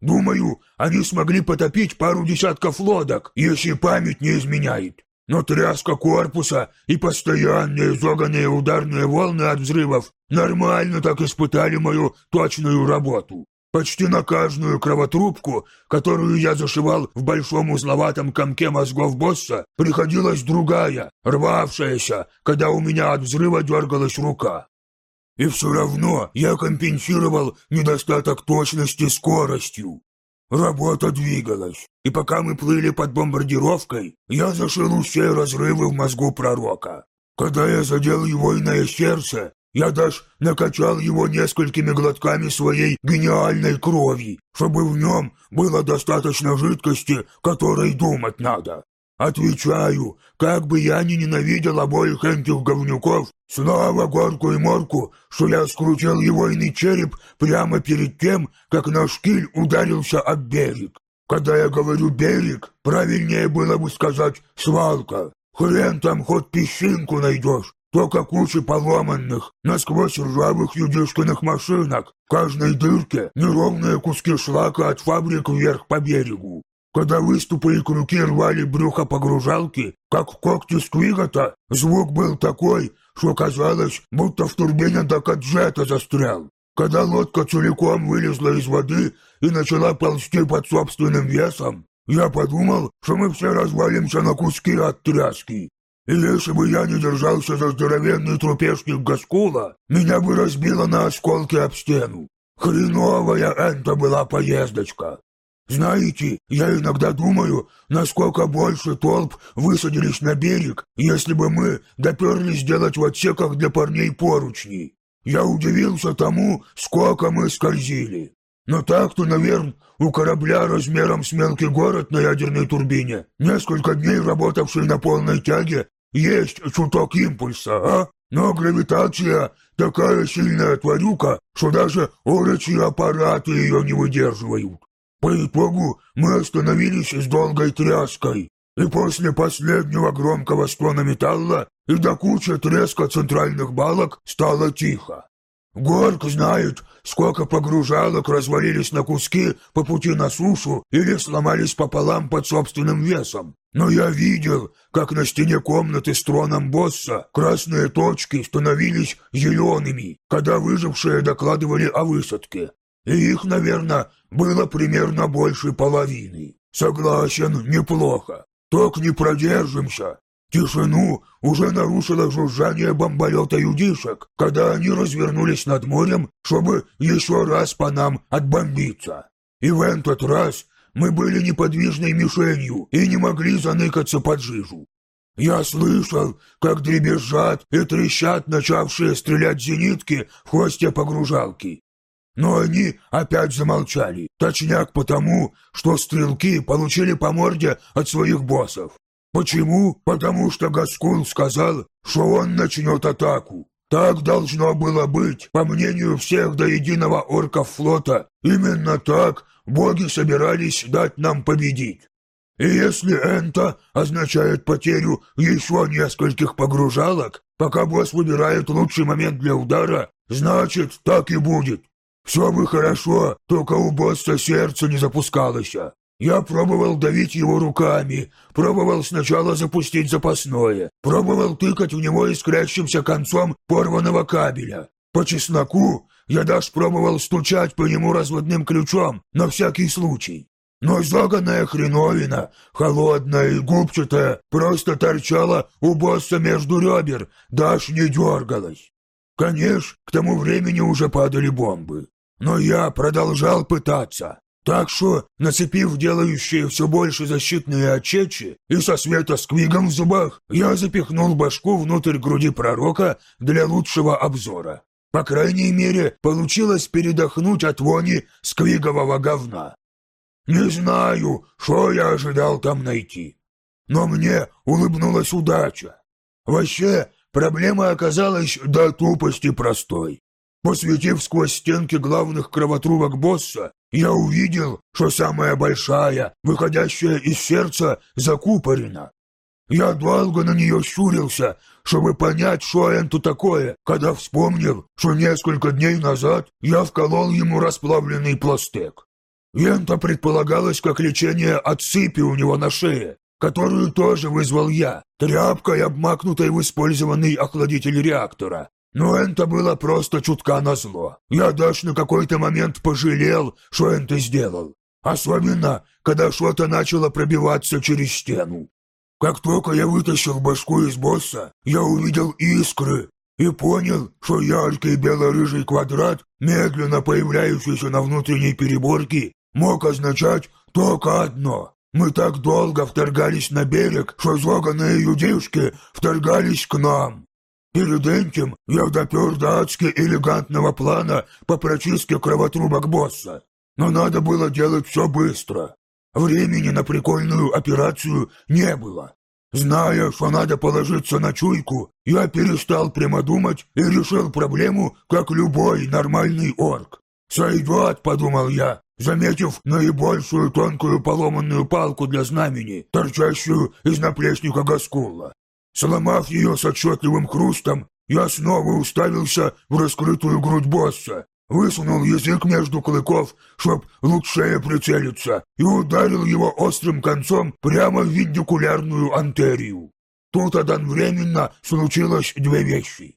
Думаю, они смогли потопить пару десятков лодок, если память не изменяет. Но тряска корпуса и постоянные изоганные ударные волны от взрывов нормально так испытали мою точную работу. Почти на каждую кровотрубку, которую я зашивал в большом узловатом комке мозгов босса, приходилась другая, рвавшаяся, когда у меня от взрыва дергалась рука. И все равно я компенсировал недостаток точности скоростью. Работа двигалась, и пока мы плыли под бомбардировкой, я зашил все разрывы в мозгу пророка. Когда я задел его иное сердце, я даже накачал его несколькими глотками своей гениальной крови, чтобы в нем было достаточно жидкости, которой думать надо. Отвечаю, как бы я ни ненавидел обоих этих говнюков, слава Горку и Морку, что я скрутил его иный череп прямо перед тем, как наш киль ударился об берег. Когда я говорю «берег», правильнее было бы сказать «свалка». Хрен там хоть песчинку найдешь, только кучи поломанных, насквозь ржавых юдишкиных машинок, в каждой дырке неровные куски шлака от фабрик вверх по берегу. Когда выступы и крюки рвали брюхо погружалки, как когти сквигота, звук был такой, что казалось, будто в турбине Дакаджета застрял. Когда лодка целиком вылезла из воды и начала ползти под собственным весом, я подумал, что мы все развалимся на куски от тряски. И если бы я не держался за здоровенный трупешник Гаскула, меня бы разбило на осколки об стену. Хреновая это была поездочка. Знаете, я иногда думаю, насколько больше толп высадились на берег, если бы мы доперлись сделать в отсеках для парней поручни. Я удивился тому, сколько мы скользили. Но так-то, наверное, у корабля размером с мелкий город на ядерной турбине, несколько дней работавший на полной тяге, есть чуток импульса, а? Но гравитация такая сильная тварюка, что даже орочьи аппараты ее не выдерживают. По итогу мы остановились с долгой тряской, и после последнего громкого стона металла и до кучи треска центральных балок стало тихо. Горк знает, сколько погружалок развалились на куски по пути на сушу или сломались пополам под собственным весом. Но я видел, как на стене комнаты с троном босса красные точки становились зелеными, когда выжившие докладывали о высадке. И их, наверное, было примерно больше половины. Согласен, неплохо. Так не продержимся. Тишину уже нарушило жужжание бомболета юдишек, когда они развернулись над морем, чтобы еще раз по нам отбомбиться. И в этот раз мы были неподвижной мишенью и не могли заныкаться под жижу. Я слышал, как дребезжат и трещат начавшие стрелять зенитки в хвосте погружалки, но они опять замолчали, точняк потому, что стрелки получили по морде от своих боссов. Почему? Потому что Гаскул сказал, что он начнет атаку. Так должно было быть, по мнению всех до единого орков флота. Именно так боги собирались дать нам победить. И если это означает потерю еще нескольких погружалок, пока босс выбирает лучший момент для удара, значит, так и будет. Все бы хорошо, только у босса сердце не запускалось. Я пробовал давить его руками, пробовал сначала запустить запасное, пробовал тыкать в него искрящимся концом порванного кабеля. По чесноку я даже пробовал стучать по нему разводным ключом, на всякий случай. Но заганная хреновина, холодная и губчатая, просто торчала у босса между ребер, даже не дергалась. Конечно, к тому времени уже падали бомбы. Но я продолжал пытаться. Так что, нацепив делающие все больше защитные очечи и со светосквигом в зубах, я запихнул башку внутрь груди пророка для лучшего обзора. По крайней мере, получилось передохнуть от вони сквигового говна. Не знаю, что я ожидал там найти. Но мне улыбнулась удача. Вообще, проблема оказалась до тупости простой. Посветив сквозь стенки главных кровотрубок босса, я увидел, что самая большая, выходящая из сердца, закупорена. Я долго на нее щурился, чтобы понять, что это такое, когда вспомнил, что несколько дней назад я вколол ему расплавленный пластек. Ента предполагалось как лечение от сыпи у него на шее, которую тоже вызвал я, тряпкой, обмакнутой в использованный охладитель реактора. Но это было просто чутка назло. Я даже на какой-то момент пожалел, что это сделал. Особенно, когда что-то начало пробиваться через стену. Как только я вытащил башку из босса, я увидел искры и понял, что яркий бело-рыжий квадрат, медленно появляющийся на внутренней переборке, мог означать только одно. Мы так долго вторгались на берег, что зоганые юдишки вторгались к нам. Перед этим я допер до адски элегантного плана по прочистке кровотрубок босса. Но надо было делать все быстро. Времени на прикольную операцию не было. Зная, что надо положиться на чуйку, я перестал прямо думать и решил проблему, как любой нормальный орк. «Сойдет», — подумал я, заметив наибольшую тонкую поломанную палку для знамени, торчащую из наплечника Гаскула. Сломав ее с отчетливым хрустом, я снова уставился в раскрытую грудь босса, высунул язык между клыков, чтоб лучше прицелиться, и ударил его острым концом прямо в виндикулярную антерию. Тут одновременно случилось две вещи.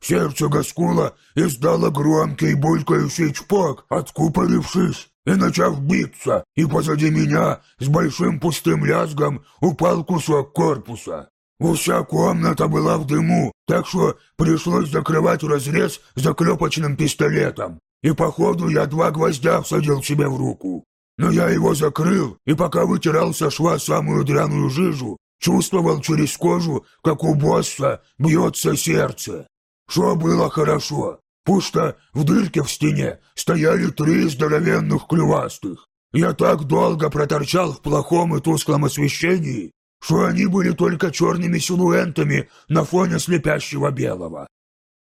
Сердце Гаскула издало громкий булькающий чпок, откупорившись и начав биться, и позади меня с большим пустым лязгом упал кусок корпуса. Вся комната была в дыму, так что пришлось закрывать разрез заклепочным пистолетом. И походу я два гвоздя всадил себе в руку. Но я его закрыл, и пока вытирал со шва самую дряную жижу, чувствовал через кожу, как у босса бьется сердце. Что было хорошо, пусто в дырке в стене стояли три здоровенных клювастых. Я так долго проторчал в плохом и тусклом освещении, что они были только черными силуэтами на фоне слепящего белого.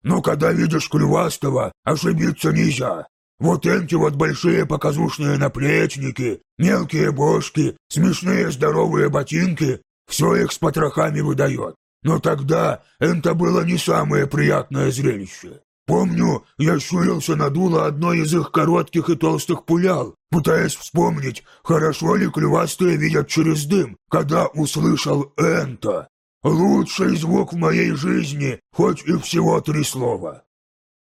Но когда видишь клювастого, ошибиться нельзя. Вот эти вот большие показушные наплечники, мелкие бошки, смешные здоровые ботинки, все их с потрохами выдает. Но тогда это было не самое приятное зрелище. Помню, я щурился на дуло одной из их коротких и толстых пулял, пытаясь вспомнить, хорошо ли клювастые видят через дым, когда услышал «энто». Лучший звук в моей жизни, хоть и всего три слова.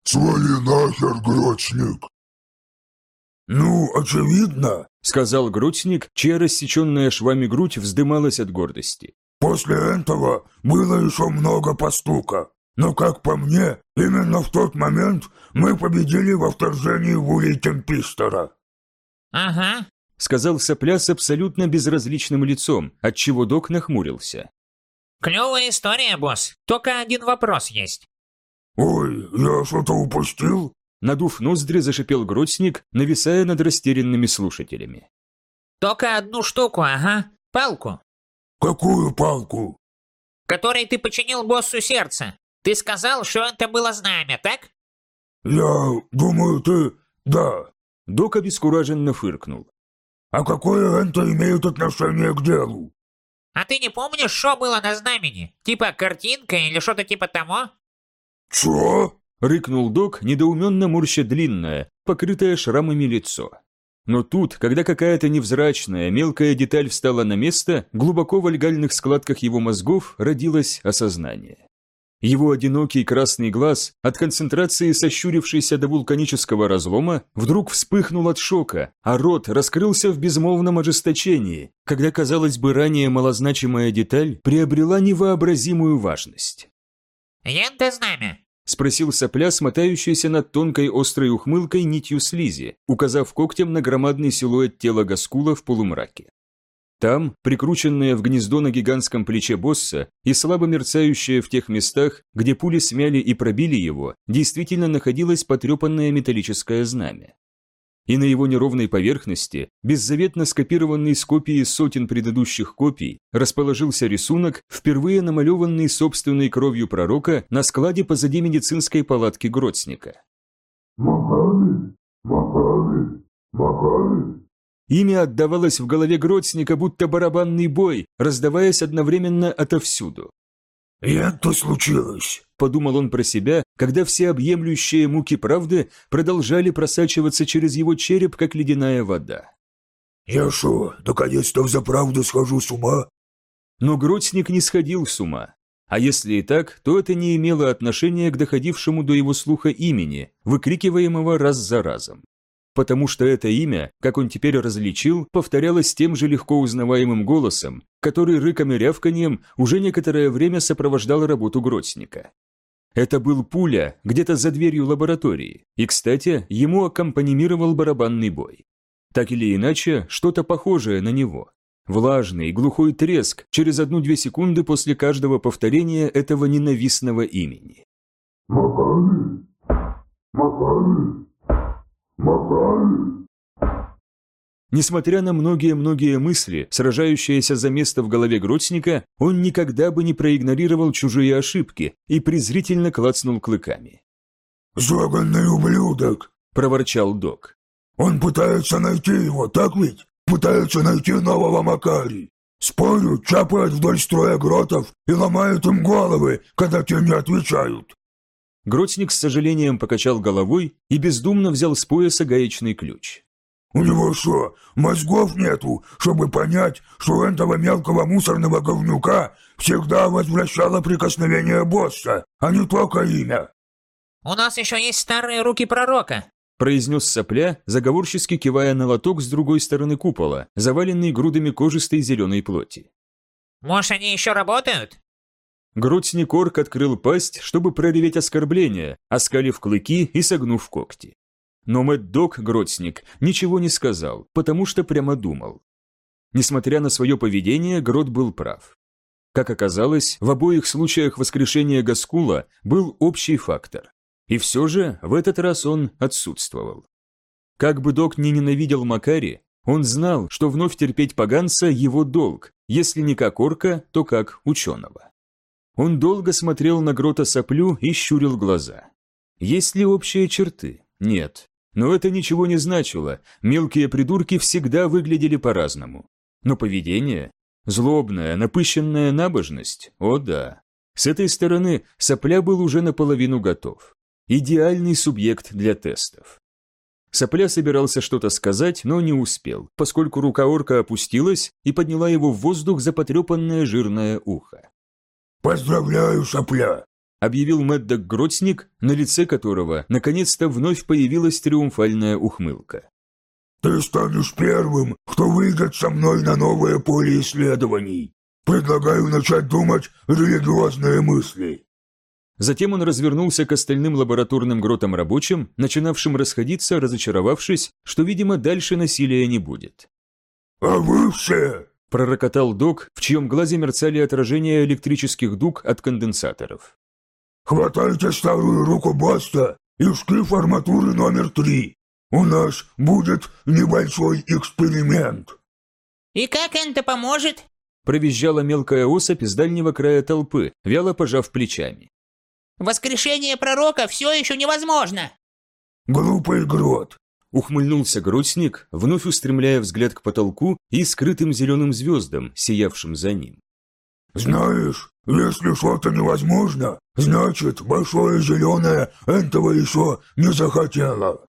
«Свали нахер, грочник!» «Ну, очевидно», — сказал грудник, чья рассеченная швами грудь вздымалась от гордости. «После этого было еще много постука. Но, как по мне, именно в тот момент мы победили во вторжении Вулей Темпистера». «Ага», — сказал сопля с абсолютно безразличным лицом, отчего док нахмурился. «Клевая история, босс. Только один вопрос есть». «Ой, я что-то упустил?» Надув ноздри, зашипел грудсник, нависая над растерянными слушателями. «Только одну штуку, ага. Палку». «Какую палку?» «Которой ты починил боссу сердце. Ты сказал, что это было знамя, так?» «Я думаю, ты... да». Док обескураженно фыркнул. «А какое это имеет отношение к делу?» «А ты не помнишь, что было на знамени? Типа картинка или что-то типа того?» «Чё?» — рыкнул док, недоуменно морща длинное, покрытое шрамами лицо. Но тут, когда какая-то невзрачная, мелкая деталь встала на место, глубоко в легальных складках его мозгов родилось осознание. Его одинокий красный глаз, от концентрации сощурившийся до вулканического разлома, вдруг вспыхнул от шока, а рот раскрылся в безмолвном ожесточении, когда, казалось бы, ранее малозначимая деталь приобрела невообразимую важность. «Янта знамя», — спросил сопля, смотающийся над тонкой острой ухмылкой нитью слизи, указав когтем на громадный силуэт тела Гаскула в полумраке. Там, прикрученная в гнездо на гигантском плече босса и слабо мерцающая в тех местах, где пули смяли и пробили его, действительно находилось потрепанное металлическое знамя. и на его неровной поверхности, беззаветно скопированный с копии сотен предыдущих копий, расположился рисунок, впервые намалеванный собственной кровью пророка на складе позади медицинской палатки Гротсника. Макари, Макари, Макари. Имя отдавалось в голове Гротсника, будто барабанный бой, раздаваясь одновременно отовсюду. «И это случилось!» – подумал он про себя, когда все объемлющие муки правды продолжали просачиваться через его череп, как ледяная вода. «Я шо, наконец-то за правду схожу с ума?» Но Гротсник не сходил с ума. А если и так, то это не имело отношения к доходившему до его слуха имени, выкрикиваемого раз за разом потому что это имя, как он теперь различил, повторялось тем же легко узнаваемым голосом, который рыком и рявканьем уже некоторое время сопровождал работу Гротсника. Это был пуля где-то за дверью лаборатории, и, кстати, ему аккомпанимировал барабанный бой. Так или иначе, что-то похожее на него. Влажный, глухой треск через одну-две секунды после каждого повторения этого ненавистного имени. Макари, Макари, Макари. Несмотря на многие-многие мысли, сражающиеся за место в голове Гротсника, он никогда бы не проигнорировал чужие ошибки и презрительно клацнул клыками. «Заганный ублюдок!» – проворчал док. «Он пытается найти его, так ведь? Пытается найти нового Макари. Спорю, чапает вдоль строя гротов и ломает им головы, когда те не отвечают. Гротник с сожалением покачал головой и бездумно взял с пояса гаечный ключ. «У него что, мозгов нету, чтобы понять, что этого мелкого мусорного говнюка всегда возвращало прикосновение босса, а не только имя?» «У нас еще есть старые руки пророка», произнес сопля, заговорчески кивая на лоток с другой стороны купола, заваленный грудами кожистой зеленой плоти. «Может, они еще работают?» Грудсник орк открыл пасть, чтобы прореветь оскорбление, оскалив клыки и согнув когти. Но Мэтт-Дог, Гротсник, ничего не сказал, потому что прямо думал. Несмотря на свое поведение, Грот был прав. Как оказалось, в обоих случаях воскрешения Гаскула был общий фактор. И все же в этот раз он отсутствовал. Как бы Док не ненавидел Макари, он знал, что вновь терпеть поганца – его долг, если не как орка, то как ученого. Он долго смотрел на Грота соплю и щурил глаза. Есть ли общие черты? Нет. Но это ничего не значило, мелкие придурки всегда выглядели по-разному. Но поведение? Злобная, напыщенная набожность? О да. С этой стороны сопля был уже наполовину готов. Идеальный субъект для тестов. Сопля собирался что-то сказать, но не успел, поскольку рука орка опустилась и подняла его в воздух за потрепанное жирное ухо. «Поздравляю, сопля!» – объявил Мэддок Гротсник, на лице которого наконец-то вновь появилась триумфальная ухмылка. «Ты станешь первым, кто выйдет со мной на новое поле исследований. Предлагаю начать думать религиозные мысли». Затем он развернулся к остальным лабораторным гротам рабочим, начинавшим расходиться, разочаровавшись, что, видимо, дальше насилия не будет. «А вы все пророкотал док, в чьем глазе мерцали отражения электрических дуг от конденсаторов. «Хватайте старую руку Баста и шкаф арматуры номер три. У нас будет небольшой эксперимент». «И как это поможет?» Провизжала мелкая особь из дальнего края толпы, вяло пожав плечами. «Воскрешение пророка все еще невозможно!» «Глупый грот, Ухмыльнулся грустник, вновь устремляя взгляд к потолку и скрытым зеленым звездам, сиявшим за ним. «Знаешь, если что-то невозможно, значит, большое зеленое этого еще не захотело».